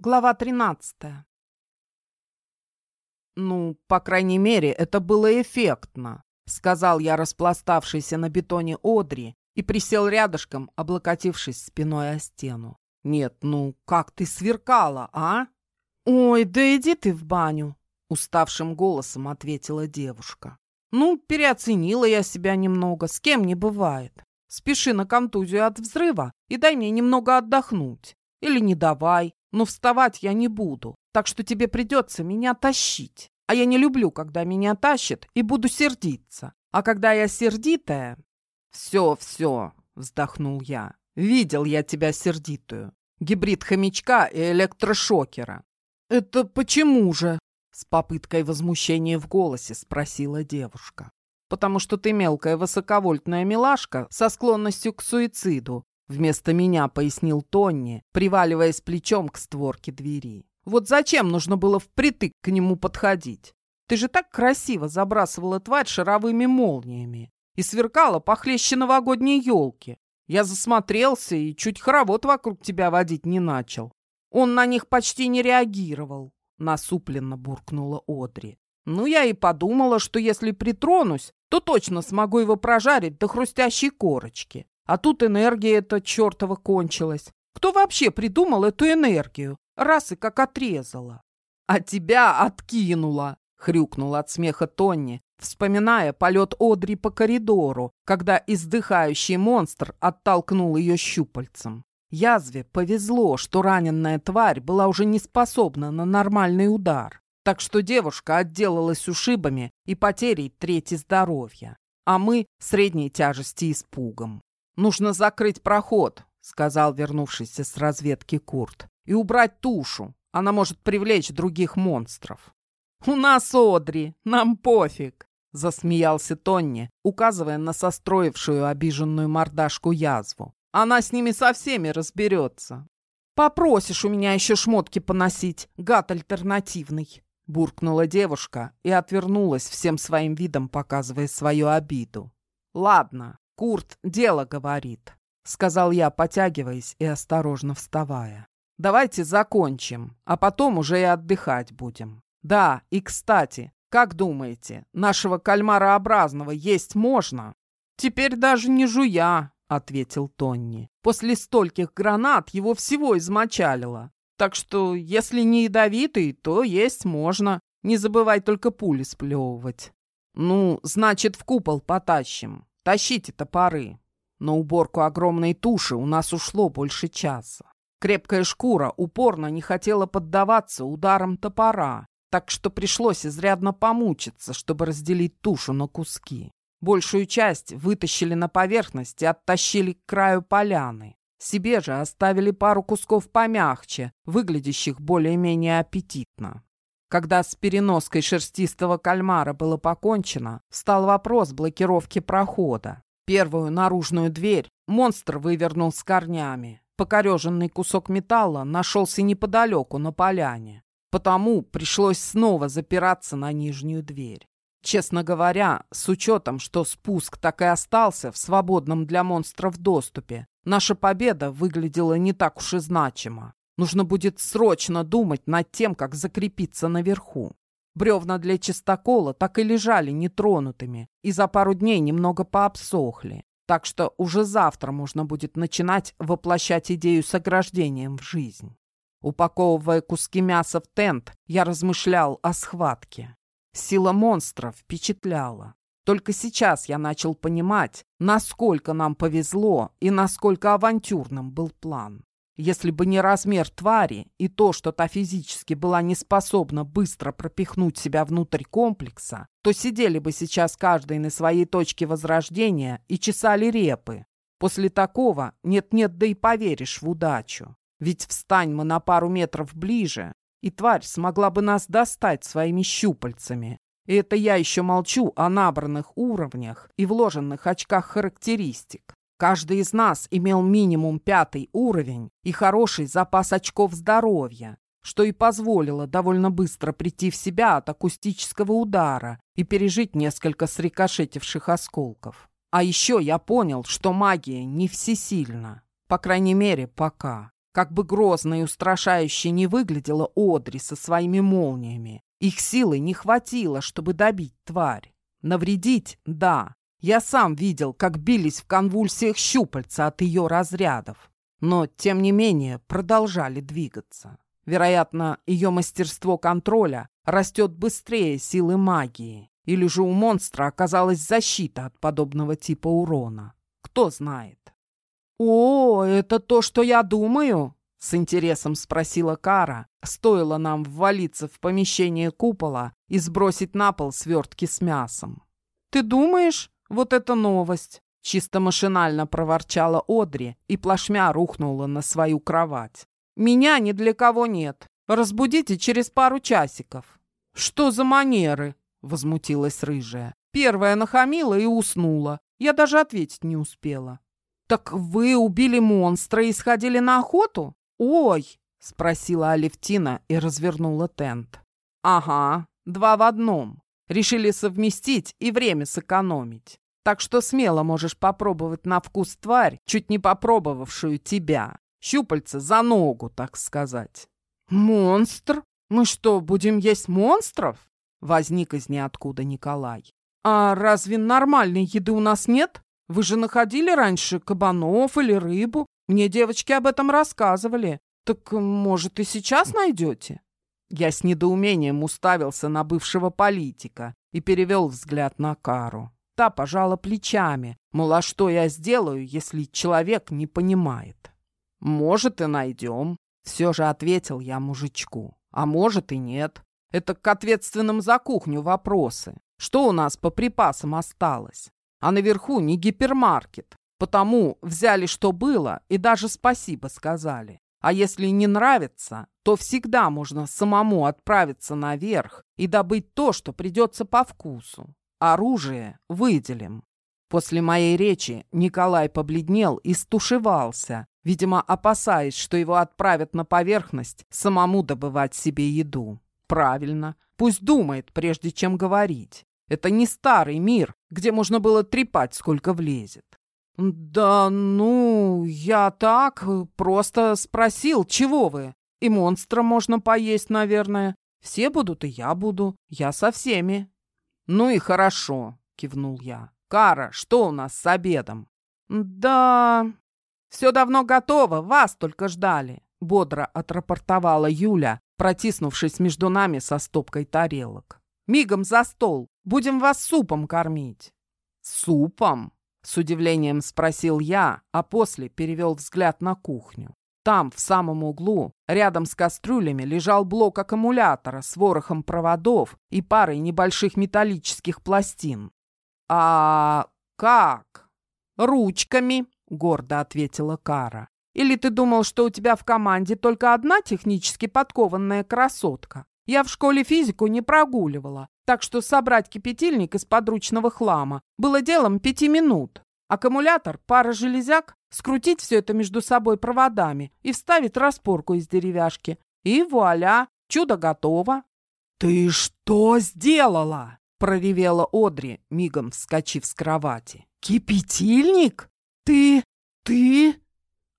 Глава 13. «Ну, по крайней мере, это было эффектно», — сказал я распластавшийся на бетоне Одри и присел рядышком, облокотившись спиной о стену. «Нет, ну, как ты сверкала, а?» «Ой, да иди ты в баню», — уставшим голосом ответила девушка. «Ну, переоценила я себя немного, с кем не бывает. Спеши на контузию от взрыва и дай мне немного отдохнуть. Или не давай, но вставать я не буду, так что тебе придется меня тащить. А я не люблю, когда меня тащат, и буду сердиться. А когда я сердитая... Все, все, вздохнул я. Видел я тебя сердитую. Гибрид хомячка и электрошокера. Это почему же? С попыткой возмущения в голосе спросила девушка. «Потому что ты мелкая высоковольтная милашка со склонностью к суициду, Вместо меня пояснил Тонни, приваливаясь плечом к створке двери. Вот зачем нужно было впритык к нему подходить? Ты же так красиво забрасывала тварь шаровыми молниями и сверкала похлеще новогодней елки. Я засмотрелся и чуть хоровод вокруг тебя водить не начал. Он на них почти не реагировал, насупленно буркнула Одри. Ну, я и подумала, что если притронусь, то точно смогу его прожарить до хрустящей корочки. А тут энергия эта чертова кончилась. Кто вообще придумал эту энергию? Раз и как отрезала. А тебя откинула, хрюкнул от смеха Тонни, вспоминая полет Одри по коридору, когда издыхающий монстр оттолкнул ее щупальцем. Язве повезло, что раненная тварь была уже не способна на нормальный удар, так что девушка отделалась ушибами и потерей трети здоровья, а мы — средней тяжести испугом. «Нужно закрыть проход», — сказал вернувшийся с разведки Курт, «и убрать тушу. Она может привлечь других монстров». «У нас Одри, нам пофиг», — засмеялся Тонни, указывая на состроившую обиженную мордашку язву. «Она с ними со всеми разберется». «Попросишь у меня еще шмотки поносить, гад альтернативный», — буркнула девушка и отвернулась всем своим видом, показывая свою обиду. «Ладно, «Курт дело говорит», — сказал я, потягиваясь и осторожно вставая. «Давайте закончим, а потом уже и отдыхать будем. Да, и кстати, как думаете, нашего кальмарообразного есть можно?» «Теперь даже не жуя», — ответил Тонни. «После стольких гранат его всего измочалило. Так что, если не ядовитый, то есть можно. Не забывай только пули сплевывать». «Ну, значит, в купол потащим. Тащите топоры. На уборку огромной туши у нас ушло больше часа. Крепкая шкура упорно не хотела поддаваться ударам топора, так что пришлось изрядно помучиться, чтобы разделить тушу на куски. Большую часть вытащили на поверхность и оттащили к краю поляны. Себе же оставили пару кусков помягче, выглядящих более-менее аппетитно. Когда с переноской шерстистого кальмара было покончено, встал вопрос блокировки прохода. Первую наружную дверь монстр вывернул с корнями. Покореженный кусок металла нашелся неподалеку на поляне. Потому пришлось снова запираться на нижнюю дверь. Честно говоря, с учетом, что спуск так и остался в свободном для монстров доступе, наша победа выглядела не так уж и значимо. Нужно будет срочно думать над тем, как закрепиться наверху. Бревна для чистокола так и лежали нетронутыми, и за пару дней немного пообсохли. Так что уже завтра можно будет начинать воплощать идею с ограждением в жизнь. Упаковывая куски мяса в тент, я размышлял о схватке. Сила монстров впечатляла. Только сейчас я начал понимать, насколько нам повезло и насколько авантюрным был план. Если бы не размер твари и то, что та физически была не способна быстро пропихнуть себя внутрь комплекса, то сидели бы сейчас каждый на своей точке возрождения и чесали репы. После такого нет-нет, да и поверишь в удачу. Ведь встань мы на пару метров ближе, и тварь смогла бы нас достать своими щупальцами. И это я еще молчу о набранных уровнях и вложенных очках характеристик. Каждый из нас имел минимум пятый уровень и хороший запас очков здоровья, что и позволило довольно быстро прийти в себя от акустического удара и пережить несколько срикошетивших осколков. А еще я понял, что магия не всесильна. По крайней мере, пока. Как бы грозно и устрашающе не выглядела Одри со своими молниями, их силы не хватило, чтобы добить тварь. Навредить — да. Я сам видел, как бились в конвульсиях щупальца от ее разрядов. Но, тем не менее, продолжали двигаться. Вероятно, ее мастерство контроля растет быстрее силы магии. Или же у монстра оказалась защита от подобного типа урона. Кто знает. «О, это то, что я думаю?» — с интересом спросила Кара. Стоило нам ввалиться в помещение купола и сбросить на пол свертки с мясом. «Ты думаешь? Вот это новость!» Чисто машинально проворчала Одри и плашмя рухнула на свою кровать. «Меня ни для кого нет. Разбудите через пару часиков». «Что за манеры?» — возмутилась рыжая. Первая нахамила и уснула. Я даже ответить не успела. «Так вы убили монстра и сходили на охоту?» «Ой!» — спросила Алевтина и развернула тент. «Ага, два в одном. Решили совместить и время сэкономить. Так что смело можешь попробовать на вкус тварь, чуть не попробовавшую тебя. Щупальца за ногу, так сказать». «Монстр? Мы что, будем есть монстров?» Возник из ниоткуда Николай. «А разве нормальной еды у нас нет? Вы же находили раньше кабанов или рыбу? Мне девочки об этом рассказывали. Так, может, и сейчас найдете?» Я с недоумением уставился на бывшего политика и перевел взгляд на Кару. Та пожала плечами, мол, а что я сделаю, если человек не понимает? «Может, и найдем», — все же ответил я мужичку. «А может и нет. Это к ответственным за кухню вопросы. Что у нас по припасам осталось? А наверху не гипермаркет. Потому взяли, что было, и даже спасибо сказали. А если не нравится, то всегда можно самому отправиться наверх и добыть то, что придется по вкусу. Оружие выделим. После моей речи Николай побледнел и стушевался, видимо, опасаясь, что его отправят на поверхность самому добывать себе еду. Правильно, пусть думает, прежде чем говорить. Это не старый мир, где можно было трепать, сколько влезет. «Да ну, я так, просто спросил, чего вы? И монстра можно поесть, наверное. Все будут, и я буду. Я со всеми». «Ну и хорошо», — кивнул я. «Кара, что у нас с обедом?» «Да, все давно готово, вас только ждали», — бодро отрапортовала Юля, протиснувшись между нами со стопкой тарелок. «Мигом за стол, будем вас супом кормить». «Супом?» С удивлением спросил я, а после перевел взгляд на кухню. Там, в самом углу, рядом с кастрюлями, лежал блок аккумулятора с ворохом проводов и парой небольших металлических пластин. «А как?» «Ручками», — гордо ответила Кара. «Или ты думал, что у тебя в команде только одна технически подкованная красотка? Я в школе физику не прогуливала, так что собрать кипятильник из подручного хлама было делом пяти минут. Аккумулятор, пара железяк, скрутить все это между собой проводами и вставить распорку из деревяшки. И вуаля, чудо готово. «Ты что сделала?» — проревела Одри, мигом вскочив с кровати. «Кипятильник? Ты... ты...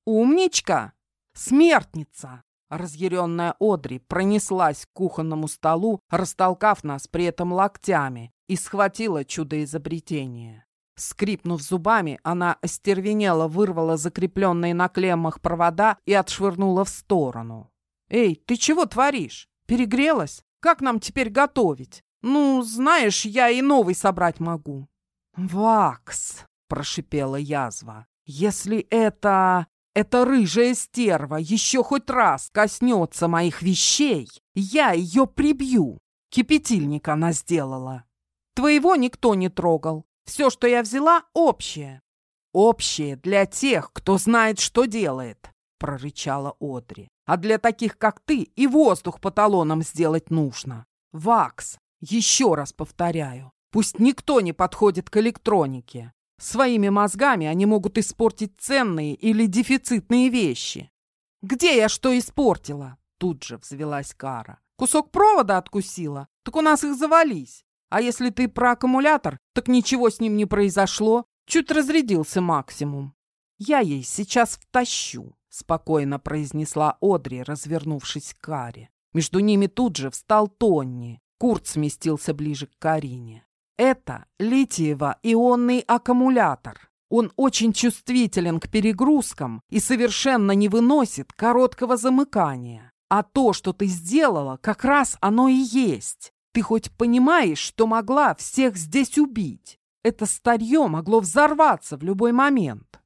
умничка? Смертница!» Разъяренная Одри пронеслась к кухонному столу, растолкав нас при этом локтями, и схватила чудо-изобретение. Скрипнув зубами, она остервенело вырвала закрепленные на клеммах провода и отшвырнула в сторону. «Эй, ты чего творишь? Перегрелась? Как нам теперь готовить? Ну, знаешь, я и новый собрать могу». «Вакс!» — прошипела язва. «Если это эта рыжая стерва еще хоть раз коснется моих вещей, я ее прибью. Кипятильник она сделала. Твоего никто не трогал. Все, что я взяла, общее. Общее для тех, кто знает, что делает, прорычала Одри. А для таких, как ты, и воздух по талонам сделать нужно. Вакс, еще раз повторяю, пусть никто не подходит к электронике. Своими мозгами они могут испортить ценные или дефицитные вещи. «Где я что испортила?» Тут же взвелась Кара. «Кусок провода откусила? Так у нас их завались. А если ты про аккумулятор, так ничего с ним не произошло. Чуть разрядился максимум. Я ей сейчас втащу. — спокойно произнесла Одри, развернувшись к Каре. Между ними тут же встал Тонни. Курт сместился ближе к Карине. Это литиево-ионный аккумулятор. Он очень чувствителен к перегрузкам и совершенно не выносит короткого замыкания. А то, что ты сделала, как раз оно и есть. Ты хоть понимаешь, что могла всех здесь убить? Это старье могло взорваться в любой момент.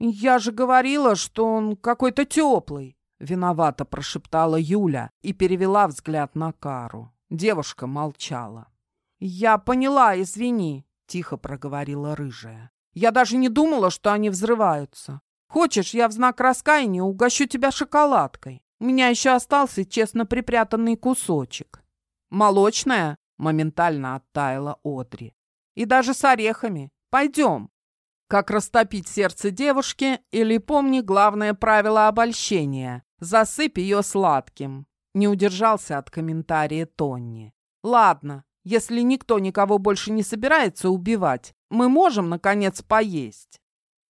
Я же говорила, что он какой-то теплый. Виновато прошептала Юля и перевела взгляд на Кару. Девушка молчала. «Я поняла, извини», — тихо проговорила рыжая. «Я даже не думала, что они взрываются. Хочешь, я в знак раскаяния угощу тебя шоколадкой? У меня еще остался честно припрятанный кусочек». «Молочная?» — моментально оттаяла Одри. «И даже с орехами. Пойдем». Как растопить сердце девушки или помни главное правило обольщения — засыпь ее сладким. Не удержался от комментария Тонни. «Ладно, если никто никого больше не собирается убивать, мы можем, наконец, поесть».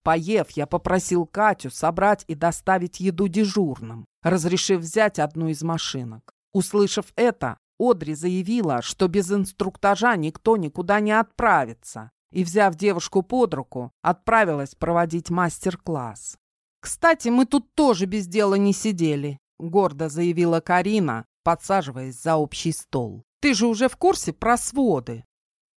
Поев, я попросил Катю собрать и доставить еду дежурным, разрешив взять одну из машинок. Услышав это, Одри заявила, что без инструктажа никто никуда не отправится, и, взяв девушку под руку, отправилась проводить мастер-класс. «Кстати, мы тут тоже без дела не сидели», — гордо заявила Карина, подсаживаясь за общий стол. Ты же уже в курсе про своды?»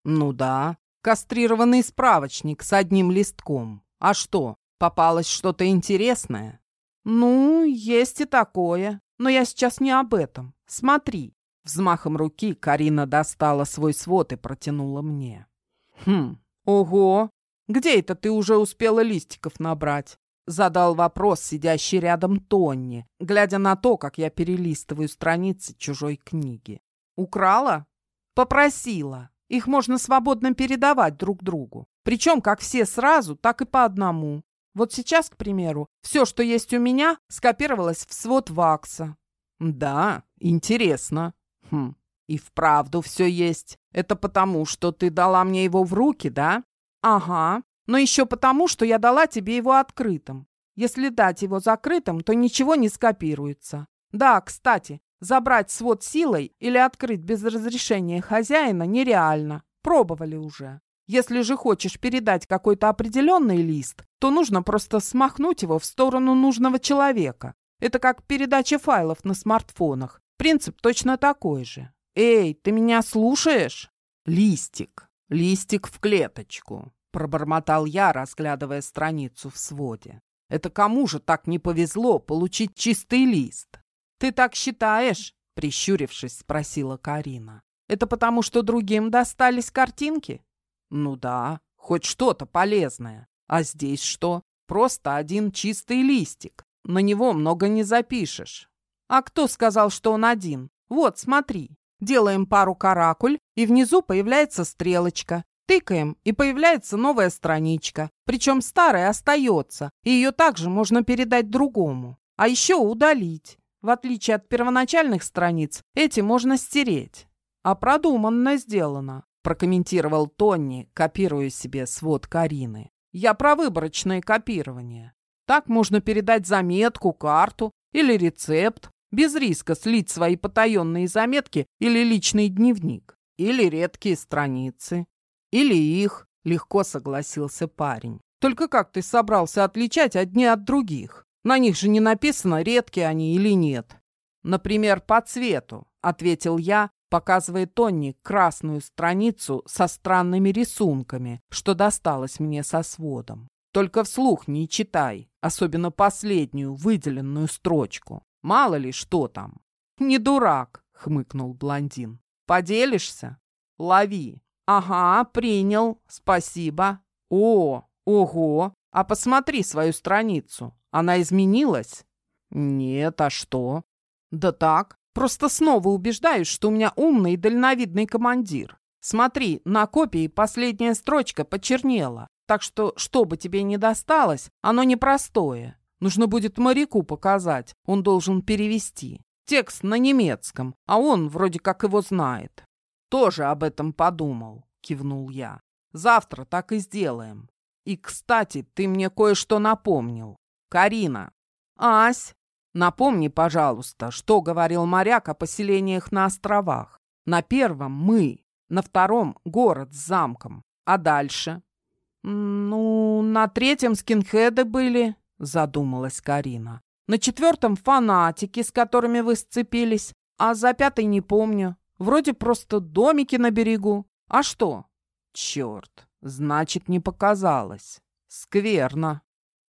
«Ну да, кастрированный справочник с одним листком. А что, попалось что-то интересное?» «Ну, есть и такое. Но я сейчас не об этом. Смотри». Взмахом руки Карина достала свой свод и протянула мне. «Хм, ого! Где это ты уже успела листиков набрать?» Задал вопрос сидящий рядом Тонни, глядя на то, как я перелистываю страницы чужой книги. Украла? Попросила. Их можно свободно передавать друг другу. Причем как все сразу, так и по одному. Вот сейчас, к примеру, все, что есть у меня, скопировалось в свод вакса. Да, интересно. Хм, и вправду все есть. Это потому, что ты дала мне его в руки, да? Ага, но еще потому, что я дала тебе его открытым. Если дать его закрытым, то ничего не скопируется. Да, кстати, Забрать свод силой или открыть без разрешения хозяина нереально. Пробовали уже. Если же хочешь передать какой-то определенный лист, то нужно просто смахнуть его в сторону нужного человека. Это как передача файлов на смартфонах. Принцип точно такой же. Эй, ты меня слушаешь? Листик. Листик в клеточку. Пробормотал я, разглядывая страницу в своде. Это кому же так не повезло получить чистый лист? «Ты так считаешь?» — прищурившись, спросила Карина. «Это потому, что другим достались картинки?» «Ну да, хоть что-то полезное. А здесь что? Просто один чистый листик. На него много не запишешь». «А кто сказал, что он один? Вот, смотри. Делаем пару каракуль, и внизу появляется стрелочка. Тыкаем, и появляется новая страничка. Причем старая остается, и ее также можно передать другому. А еще удалить. В отличие от первоначальных страниц, эти можно стереть. А продуманно сделано, прокомментировал Тонни, копируя себе свод Карины. Я про выборочное копирование. Так можно передать заметку, карту или рецепт, без риска слить свои потаенные заметки или личный дневник, или редкие страницы, или их, легко согласился парень. Только как ты собрался отличать одни от других? На них же не написано, редкие они или нет. Например, по цвету, ответил я, показывая Тонни красную страницу со странными рисунками, что досталось мне со сводом. Только вслух не читай, особенно последнюю выделенную строчку. Мало ли что там. Не дурак, хмыкнул блондин. Поделишься? Лови. Ага, принял. Спасибо. О, ого. А посмотри свою страницу. Она изменилась? Нет, а что? Да так, просто снова убеждаюсь, что у меня умный и дальновидный командир. Смотри, на копии последняя строчка почернела. Так что, что бы тебе ни досталось, оно непростое. Нужно будет моряку показать, он должен перевести. Текст на немецком, а он вроде как его знает. Тоже об этом подумал, кивнул я. Завтра так и сделаем. И, кстати, ты мне кое-что напомнил. «Карина, Ась, напомни, пожалуйста, что говорил моряк о поселениях на островах. На первом мы, на втором город с замком. А дальше? Ну, на третьем скинхеды были, задумалась Карина. На четвертом фанатики, с которыми вы сцепились. А за пятый не помню. Вроде просто домики на берегу. А что? Черт, значит, не показалось. Скверно.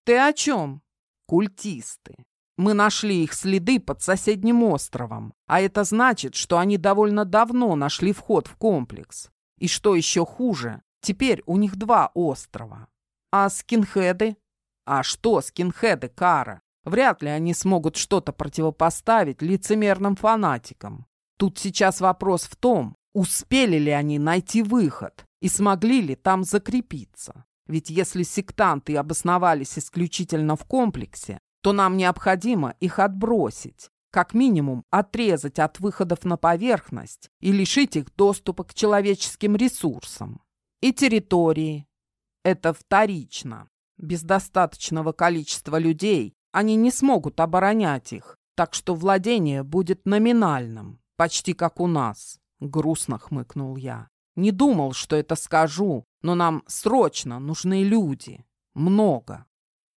Ты о чем? Культисты. Мы нашли их следы под соседним островом, а это значит, что они довольно давно нашли вход в комплекс. И что еще хуже, теперь у них два острова. А скинхеды? А что скинхеды, Кара? Вряд ли они смогут что-то противопоставить лицемерным фанатикам. Тут сейчас вопрос в том, успели ли они найти выход и смогли ли там закрепиться. Ведь если сектанты обосновались исключительно в комплексе, то нам необходимо их отбросить, как минимум отрезать от выходов на поверхность и лишить их доступа к человеческим ресурсам. И территории. Это вторично. Без достаточного количества людей они не смогут оборонять их, так что владение будет номинальным, почти как у нас. Грустно хмыкнул я. Не думал, что это скажу, но нам срочно нужны люди. Много.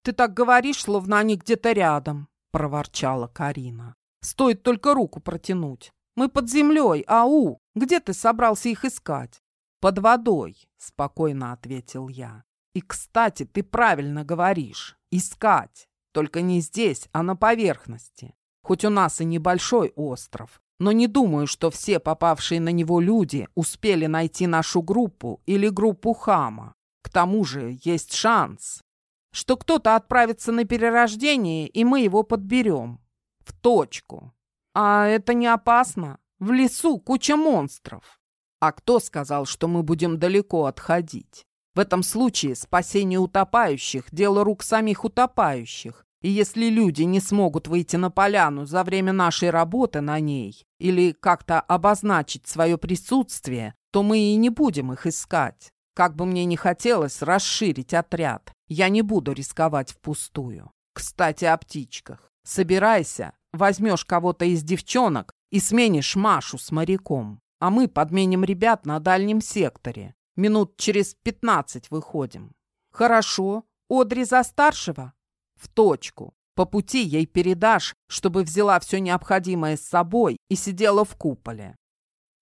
«Ты так говоришь, словно они где-то рядом», — проворчала Карина. «Стоит только руку протянуть. Мы под землей, ау! Где ты собрался их искать?» «Под водой», — спокойно ответил я. «И, кстати, ты правильно говоришь. Искать. Только не здесь, а на поверхности. Хоть у нас и небольшой остров, но не думаю, что все попавшие на него люди успели найти нашу группу или группу Хама. К тому же есть шанс, что кто-то отправится на перерождение, и мы его подберем. В точку. А это не опасно? В лесу куча монстров. А кто сказал, что мы будем далеко отходить? В этом случае спасение утопающих – дело рук самих утопающих. И если люди не смогут выйти на поляну за время нашей работы на ней или как-то обозначить свое присутствие, то мы и не будем их искать. Как бы мне ни хотелось расширить отряд, я не буду рисковать впустую. Кстати, о птичках. Собирайся, возьмешь кого-то из девчонок и сменишь Машу с моряком. А мы подменим ребят на дальнем секторе. Минут через пятнадцать выходим. Хорошо. Одри за старшего? В точку. По пути ей передашь, чтобы взяла все необходимое с собой и сидела в куполе.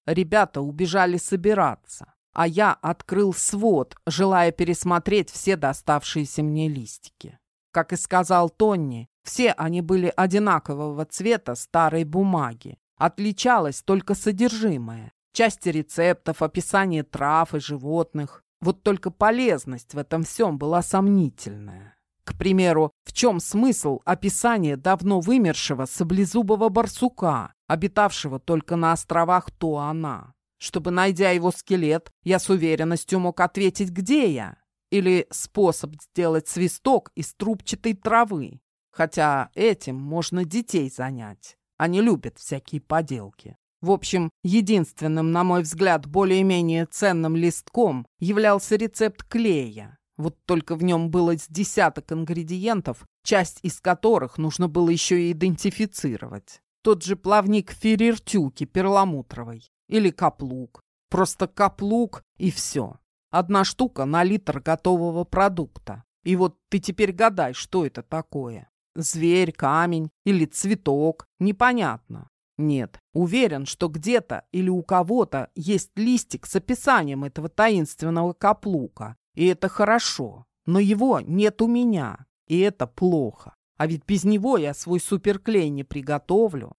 Ребята убежали собираться а я открыл свод, желая пересмотреть все доставшиеся мне листики. Как и сказал Тонни, все они были одинакового цвета старой бумаги. Отличалось только содержимое. Части рецептов, описание трав и животных. Вот только полезность в этом всем была сомнительная. К примеру, в чем смысл описания давно вымершего саблезубого барсука, обитавшего только на островах Туана? чтобы, найдя его скелет, я с уверенностью мог ответить, где я. Или способ сделать свисток из трубчатой травы. Хотя этим можно детей занять. Они любят всякие поделки. В общем, единственным, на мой взгляд, более-менее ценным листком являлся рецепт клея. Вот только в нем было с десяток ингредиентов, часть из которых нужно было еще и идентифицировать. Тот же плавник ферертюки перламутровой. Или каплук. Просто каплук и все. Одна штука на литр готового продукта. И вот ты теперь гадай, что это такое. Зверь, камень или цветок. Непонятно. Нет, уверен, что где-то или у кого-то есть листик с описанием этого таинственного каплука. И это хорошо. Но его нет у меня. И это плохо. А ведь без него я свой суперклей не приготовлю.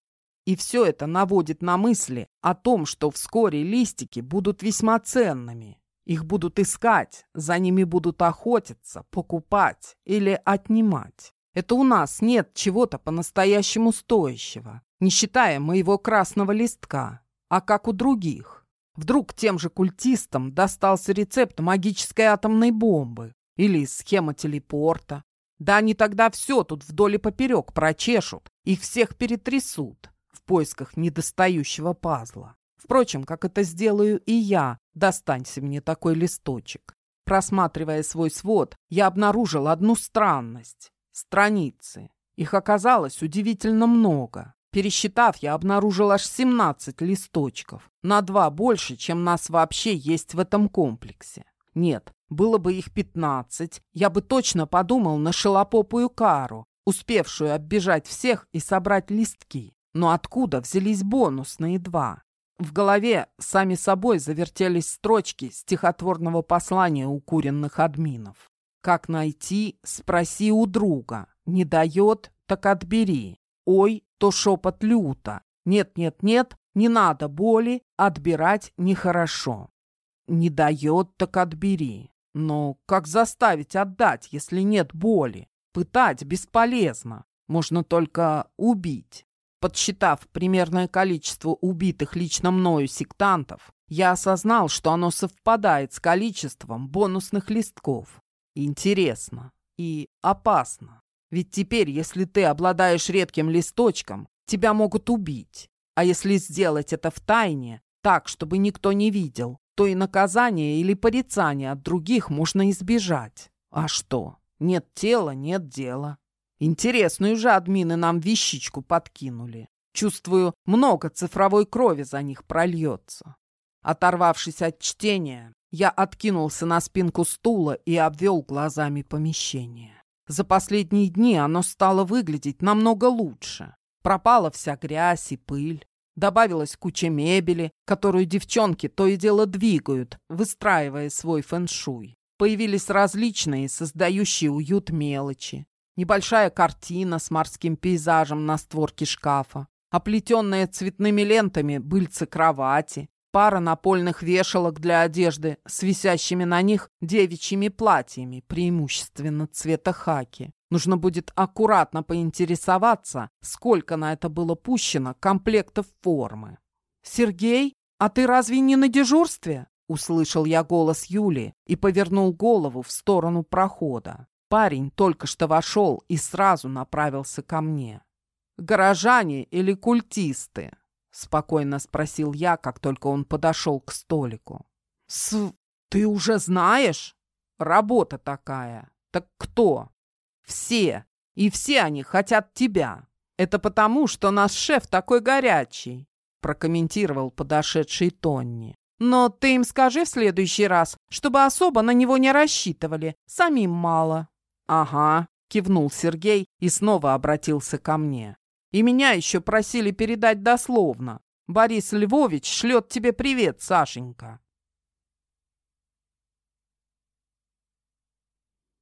И все это наводит на мысли о том, что вскоре листики будут весьма ценными. Их будут искать, за ними будут охотиться, покупать или отнимать. Это у нас нет чего-то по-настоящему стоящего, не считая моего красного листка, а как у других. Вдруг тем же культистам достался рецепт магической атомной бомбы или схема телепорта. Да они тогда все тут вдоль и поперек прочешут, их всех перетрясут в поисках недостающего пазла. Впрочем, как это сделаю и я, достанься мне такой листочек. Просматривая свой свод, я обнаружил одну странность. Страницы. Их оказалось удивительно много. Пересчитав, я обнаружил аж 17 листочков. На два больше, чем нас вообще есть в этом комплексе. Нет, было бы их 15, я бы точно подумал на шелопопую кару, успевшую оббежать всех и собрать листки. Но откуда взялись бонусные два? В голове сами собой завертелись строчки стихотворного послания укуренных админов. «Как найти? Спроси у друга. Не дает? Так отбери. Ой, то шепот люто. Нет-нет-нет, не надо боли, отбирать нехорошо. Не дает, так отбери. Но как заставить отдать, если нет боли? Пытать бесполезно. Можно только убить. Подсчитав примерное количество убитых лично мною сектантов, я осознал, что оно совпадает с количеством бонусных листков. Интересно и опасно. Ведь теперь, если ты обладаешь редким листочком, тебя могут убить. А если сделать это в тайне, так, чтобы никто не видел, то и наказание или порицание от других можно избежать. А что? Нет тела, нет дела. Интересную же админы нам вещичку подкинули. Чувствую, много цифровой крови за них прольется. Оторвавшись от чтения, я откинулся на спинку стула и обвел глазами помещение. За последние дни оно стало выглядеть намного лучше. Пропала вся грязь и пыль. Добавилась куча мебели, которую девчонки то и дело двигают, выстраивая свой фэншуй. Появились различные, создающие уют мелочи небольшая картина с морским пейзажем на створке шкафа, оплетенная цветными лентами быльцы кровати, пара напольных вешалок для одежды с висящими на них девичьими платьями, преимущественно цвета хаки. Нужно будет аккуратно поинтересоваться, сколько на это было пущено комплектов формы. «Сергей, а ты разве не на дежурстве?» Услышал я голос Юли и повернул голову в сторону прохода. Парень только что вошел и сразу направился ко мне. «Горожане или культисты?» — спокойно спросил я, как только он подошел к столику. «С... ты уже знаешь? Работа такая. Так кто?» «Все. И все они хотят тебя. Это потому, что наш шеф такой горячий», — прокомментировал подошедший Тонни. «Но ты им скажи в следующий раз, чтобы особо на него не рассчитывали. Самим мало». «Ага», — кивнул Сергей и снова обратился ко мне. «И меня еще просили передать дословно. Борис Львович шлет тебе привет, Сашенька».